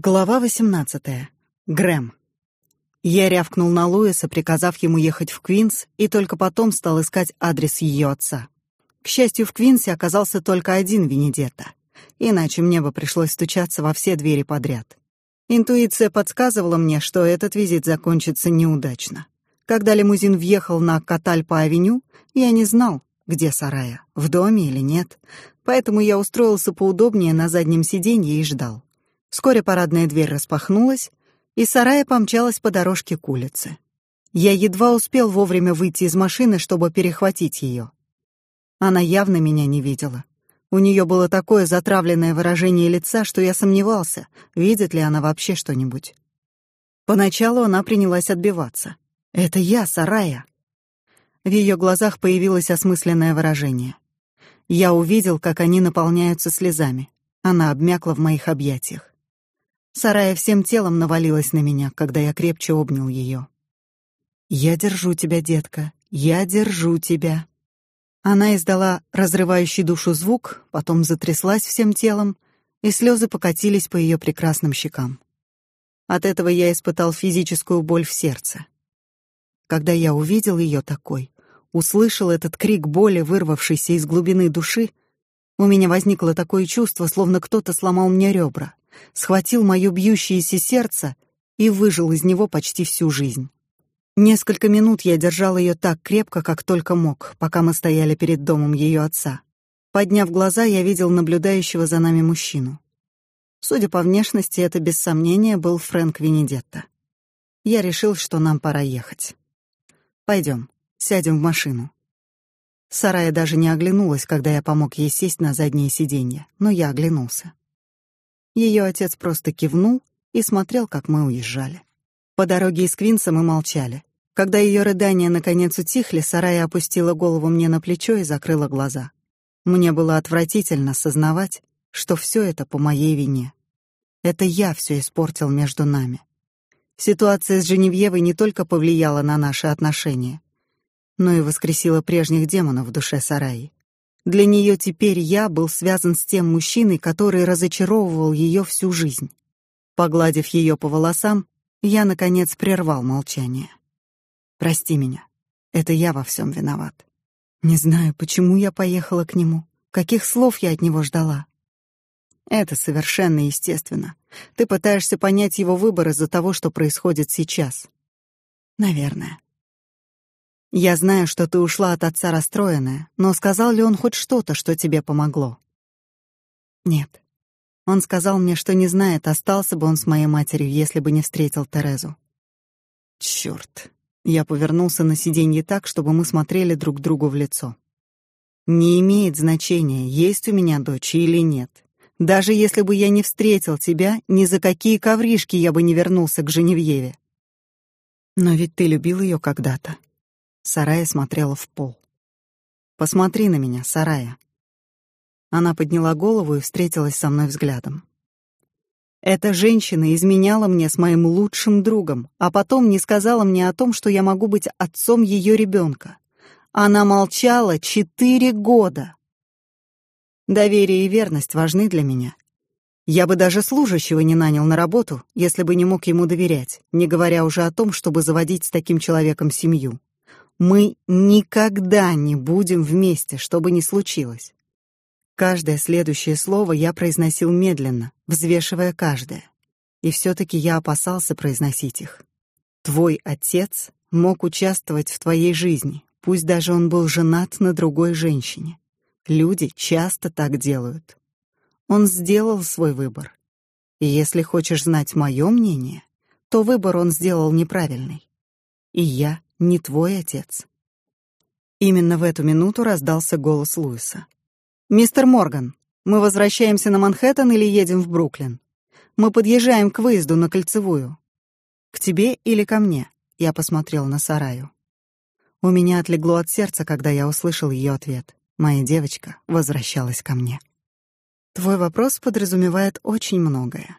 Глава 18. Грэм. Я рявкнул на Луиса, приказав ему ехать в Квинс, и только потом стал искать адрес ее отца. К счастью, в Квинсе оказался только один Венедетта. Иначе мне бы пришлось стучаться во все двери подряд. Интуиция подсказывала мне, что этот визит закончится неудачно. Когда лимузин въехал на Катальпа-авеню, я не знал, где Сарая, в доме или нет, поэтому я устроился поудобнее на заднем сиденье и ждал. Вскоре парадная дверь распахнулась, и Сарая помчалась по дорожке к улице. Я едва успел вовремя выйти из машины, чтобы перехватить ее. Она явно меня не видела. У нее было такое затравленное выражение лица, что я сомневался, видит ли она вообще что-нибудь. Поначалу она принялась отбиваться. «Это я, Сарая!» В ее глазах появилось осмысленное выражение. Я увидел, как они наполняются слезами. Она обмякла в моих объятиях. Сарая всем телом навалилась на меня, когда я крепче обнял ее. «Я держу тебя, детка, я держу тебя». Она издала разрывающий душу звук, потом затряслась всем телом, и слезы покатились по ее прекрасным щекам. От этого я испытал физическую боль в сердце. Когда я увидел ее такой, услышал этот крик боли, вырвавшийся из глубины души, у меня возникло такое чувство, словно кто-то сломал мне ребра схватил моё бьющееся сердце и выжил из него почти всю жизнь. Несколько минут я держал ее так крепко, как только мог, пока мы стояли перед домом ее отца. Подняв глаза, я видел наблюдающего за нами мужчину. Судя по внешности, это без сомнения был Фрэнк Венедетта. Я решил, что нам пора ехать. Пойдем, сядем в машину. Сарая даже не оглянулась, когда я помог ей сесть на заднее сиденье, но я оглянулся. Ее отец просто кивнул и смотрел, как мы уезжали. По дороге из Квинса мы молчали. Когда ее рыдания наконец утихли, Сарая опустила голову мне на плечо и закрыла глаза. Мне было отвратительно сознавать, что все это по моей вине. Это я все испортил между нами. Ситуация с Женевьевой не только повлияла на наши отношения, но и воскресила прежних демонов в душе Сараи. Для нее теперь я был связан с тем мужчиной, который разочаровывал ее всю жизнь. Погладив ее по волосам, я наконец прервал молчание. Прости меня. Это я во всем виноват. Не знаю, почему я поехала к нему, каких слов я от него ждала. Это совершенно естественно. Ты пытаешься понять его выбор из-за того, что происходит сейчас. Наверное. Я знаю, что ты ушла от отца расстроенная, но сказал ли он хоть что-то, что тебе помогло? Нет. Он сказал мне, что не знает, остался бы он с моей матерью, если бы не встретил Терезу. Черт! Я повернулся на сиденье так, чтобы мы смотрели друг другу в лицо. Не имеет значения, есть у меня дочь или нет. Даже если бы я не встретил тебя, ни за какие ковришки я бы не вернулся к Женевьеве. Но ведь ты любил ее когда-то. Сарая смотрела в пол. «Посмотри на меня, Сарая». Она подняла голову и встретилась со мной взглядом. Эта женщина изменяла мне с моим лучшим другом, а потом не сказала мне о том, что я могу быть отцом ее ребенка. Она молчала четыре года. Доверие и верность важны для меня. Я бы даже служащего не нанял на работу, если бы не мог ему доверять, не говоря уже о том, чтобы заводить с таким человеком семью. Мы никогда не будем вместе, что бы ни случилось. Каждое следующее слово я произносил медленно, взвешивая каждое. И все-таки я опасался произносить их. Твой отец мог участвовать в твоей жизни, пусть даже он был женат на другой женщине. Люди часто так делают. Он сделал свой выбор. И если хочешь знать мое мнение, то выбор он сделал неправильный. И я не твой отец. Именно в эту минуту раздался голос Луиса. Мистер Морган, мы возвращаемся на Манхэттен или едем в Бруклин? Мы подъезжаем к выезду на Кольцевую. К тебе или ко мне? Я посмотрел на Сараю. У меня отлегло от сердца, когда я услышал ее ответ. Моя девочка возвращалась ко мне. Твой вопрос подразумевает очень многое.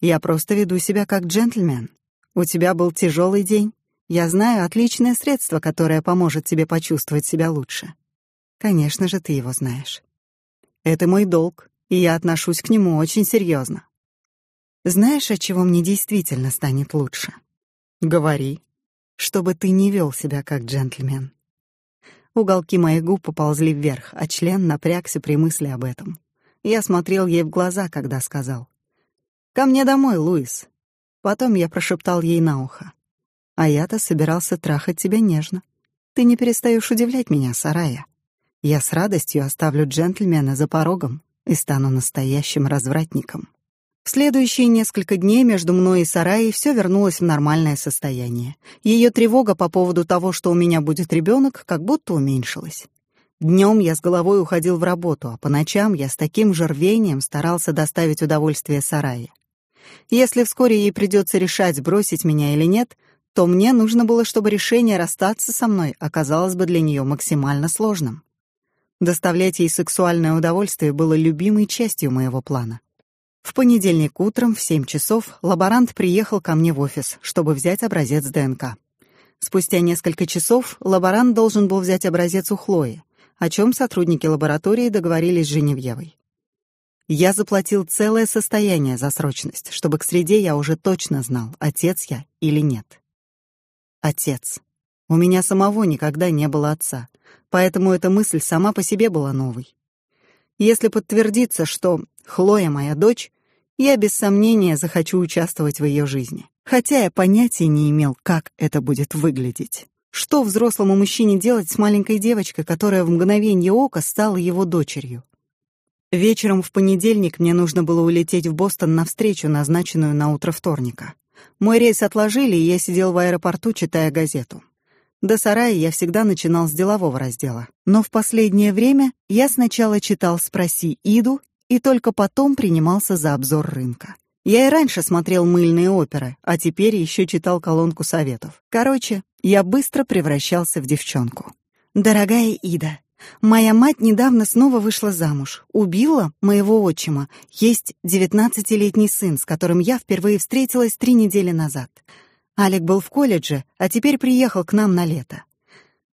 Я просто веду себя как джентльмен. У тебя был тяжелый день. Я знаю отличное средство, которое поможет тебе почувствовать себя лучше. Конечно же, ты его знаешь. Это мой долг, и я отношусь к нему очень серьезно. Знаешь, от чего мне действительно станет лучше? Говори, чтобы ты не вел себя как джентльмен. Уголки моих губ поползли вверх, а член напрягся при мысли об этом. Я смотрел ей в глаза, когда сказал: "Ко мне домой, Луис". Потом я прошептал ей на ухо: "А я-то собирался трахать тебя нежно. Ты не перестаешь удивлять меня, Сарая. Я с радостью оставлю джентльмена за порогом и стану настоящим развратником". В следующие несколько дней между мной и Сараей все вернулось в нормальное состояние. Ее тревога по поводу того, что у меня будет ребенок, как будто уменьшилась. Днем я с головой уходил в работу, а по ночам я с таким же рвением старался доставить удовольствие Сарае. Если вскоре ей придется решать, бросить меня или нет, то мне нужно было, чтобы решение расстаться со мной оказалось бы для нее максимально сложным. Доставлять ей сексуальное удовольствие было любимой частью моего плана. В понедельник утром в 7 часов лаборант приехал ко мне в офис, чтобы взять образец ДНК. Спустя несколько часов лаборант должен был взять образец у Хлои, о чем сотрудники лаборатории договорились с Женевьевой. Я заплатил целое состояние за срочность, чтобы к среде я уже точно знал, отец я или нет. Отец. У меня самого никогда не было отца, поэтому эта мысль сама по себе была новой. Если подтвердится, что Хлоя моя дочь, я без сомнения захочу участвовать в ее жизни, хотя я понятия не имел, как это будет выглядеть. Что взрослому мужчине делать с маленькой девочкой, которая в мгновение ока стала его дочерью? Вечером в понедельник мне нужно было улететь в Бостон на встречу, назначенную на утро вторника. Мой рейс отложили, и я сидел в аэропорту, читая газету. До сарая я всегда начинал с делового раздела. Но в последнее время я сначала читал «Спроси Иду» и только потом принимался за обзор рынка. Я и раньше смотрел мыльные оперы, а теперь еще читал колонку советов. Короче, я быстро превращался в девчонку. «Дорогая Ида, моя мать недавно снова вышла замуж, убила моего отчима. Есть девятнадцатилетний сын, с которым я впервые встретилась три недели назад. Алик был в колледже, а теперь приехал к нам на лето.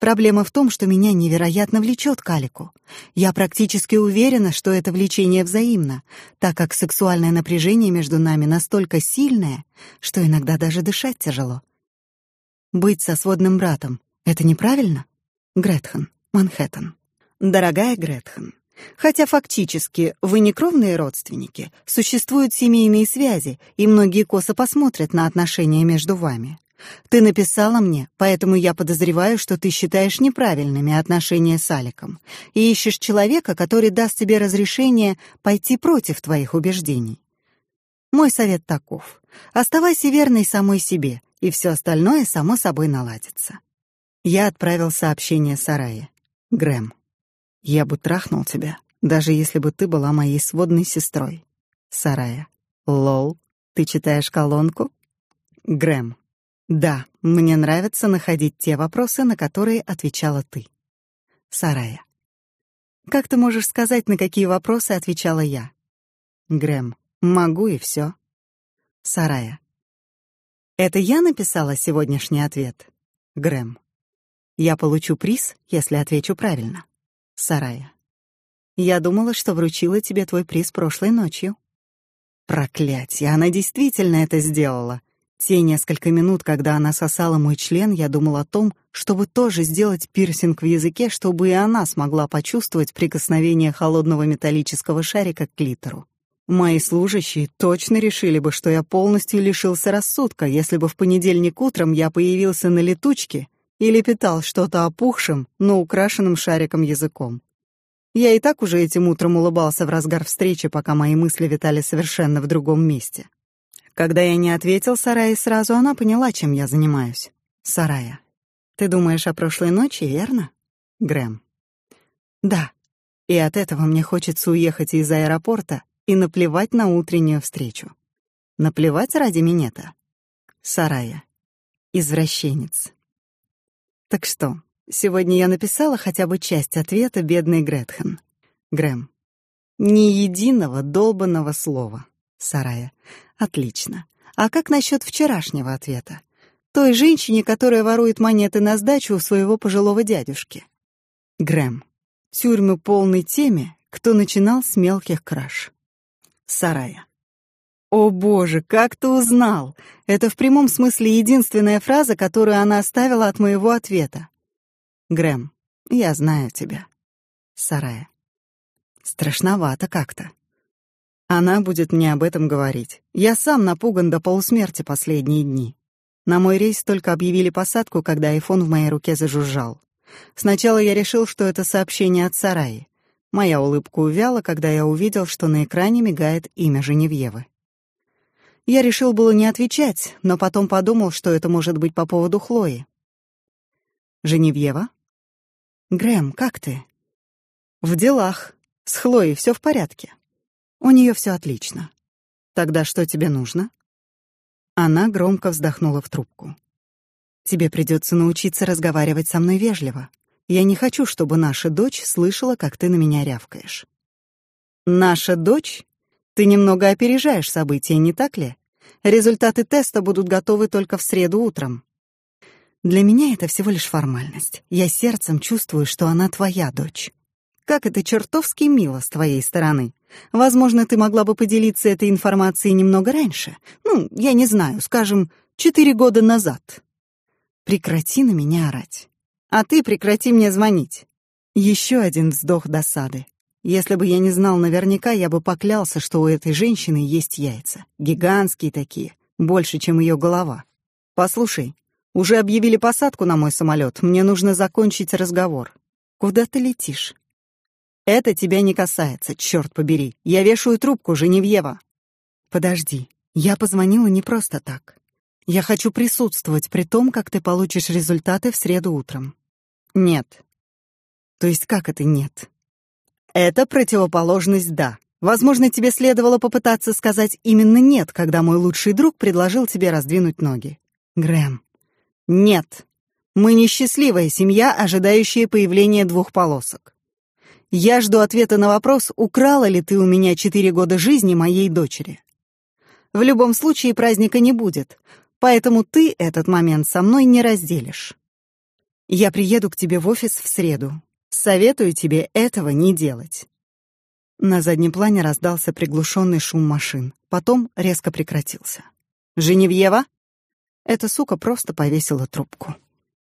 Проблема в том, что меня невероятно влечет к Алику. Я практически уверена, что это влечение взаимно, так как сексуальное напряжение между нами настолько сильное, что иногда даже дышать тяжело. Быть со сводным братом — это неправильно? Гретхен, Манхэттен. Дорогая Гретхен, Хотя фактически вы не кровные родственники, существуют семейные связи, и многие косо посмотрят на отношения между вами. Ты написала мне, поэтому я подозреваю, что ты считаешь неправильными отношения с Аликом и ищешь человека, который даст тебе разрешение пойти против твоих убеждений. Мой совет таков: оставайся верной самой себе, и все остальное само собой наладится. Я отправил сообщение Сарае. Грэм. Я бы трахнул тебя, даже если бы ты была моей сводной сестрой. Сарая. Лол, ты читаешь колонку? Грэм. Да, мне нравится находить те вопросы, на которые отвечала ты. Сарая. Как ты можешь сказать, на какие вопросы отвечала я? Грэм. Могу и все. Сарая. Это я написала сегодняшний ответ. Грэм. Я получу приз, если отвечу правильно. Сарая. Я думала, что вручила тебе твой приз прошлой ночью. Проклятье, она действительно это сделала. Те несколько минут, когда она сосала мой член, я думал о том, чтобы тоже сделать пирсинг в языке, чтобы и она смогла почувствовать прикосновение холодного металлического шарика к клитору. Мои служащие точно решили бы, что я полностью лишился рассудка, если бы в понедельник утром я появился на летучке или питал что-то опухшим, но украшенным шариком языком. Я и так уже этим утром улыбался в разгар встречи, пока мои мысли витали совершенно в другом месте. Когда я не ответил Сарае сразу, она поняла, чем я занимаюсь. Сарая. Ты думаешь о прошлой ночи, верно? Грэм. Да. И от этого мне хочется уехать из аэропорта и наплевать на утреннюю встречу. Наплевать ради минета. Сарая. Извращенец. Так что, сегодня я написала хотя бы часть ответа бедной Гретхен. Грэм. Ни единого долбанного слова. Сарая. Отлично. А как насчет вчерашнего ответа? Той женщине, которая ворует монеты на сдачу у своего пожилого дядюшки. Грэм. Тюрьмы полной теми, кто начинал с мелких краж. Сарая. О боже, как ты узнал? Это в прямом смысле единственная фраза, которую она оставила от моего ответа. Грэм, я знаю тебя. Сарая. Страшновато как-то. Она будет мне об этом говорить. Я сам напуган до полусмерти последние дни. На мой рейс только объявили посадку, когда айфон в моей руке зажужжал. Сначала я решил, что это сообщение от Сараи. Моя улыбка увяла, когда я увидел, что на экране мигает имя Женевьевы. Я решил было не отвечать, но потом подумал, что это может быть по поводу Хлои. «Женевьева?» «Грэм, как ты?» «В делах. С Хлоей все в порядке. У нее все отлично. Тогда что тебе нужно?» Она громко вздохнула в трубку. «Тебе придется научиться разговаривать со мной вежливо. Я не хочу, чтобы наша дочь слышала, как ты на меня рявкаешь». «Наша дочь? Ты немного опережаешь события, не так ли? Результаты теста будут готовы только в среду утром». «Для меня это всего лишь формальность. Я сердцем чувствую, что она твоя дочь». Как это чертовски мило с твоей стороны. Возможно, ты могла бы поделиться этой информацией немного раньше. Ну, я не знаю, скажем, четыре года назад. Прекрати на меня орать. А ты прекрати мне звонить. Еще один вздох досады. Если бы я не знал наверняка, я бы поклялся, что у этой женщины есть яйца. Гигантские такие, больше, чем ее голова. Послушай, уже объявили посадку на мой самолет. Мне нужно закончить разговор. Куда ты летишь? Это тебя не касается, черт побери. Я вешаю трубку, Женевьева. Подожди, я позвонила не просто так. Я хочу присутствовать при том, как ты получишь результаты в среду утром. Нет. То есть как это нет? Это противоположность «да». Возможно, тебе следовало попытаться сказать именно «нет», когда мой лучший друг предложил тебе раздвинуть ноги. Грэм. Нет. Мы несчастливая семья, ожидающая появления двух полосок. Я жду ответа на вопрос, украла ли ты у меня четыре года жизни моей дочери. В любом случае праздника не будет, поэтому ты этот момент со мной не разделишь. Я приеду к тебе в офис в среду. Советую тебе этого не делать. На заднем плане раздался приглушенный шум машин, потом резко прекратился. Женевьева? Эта сука просто повесила трубку.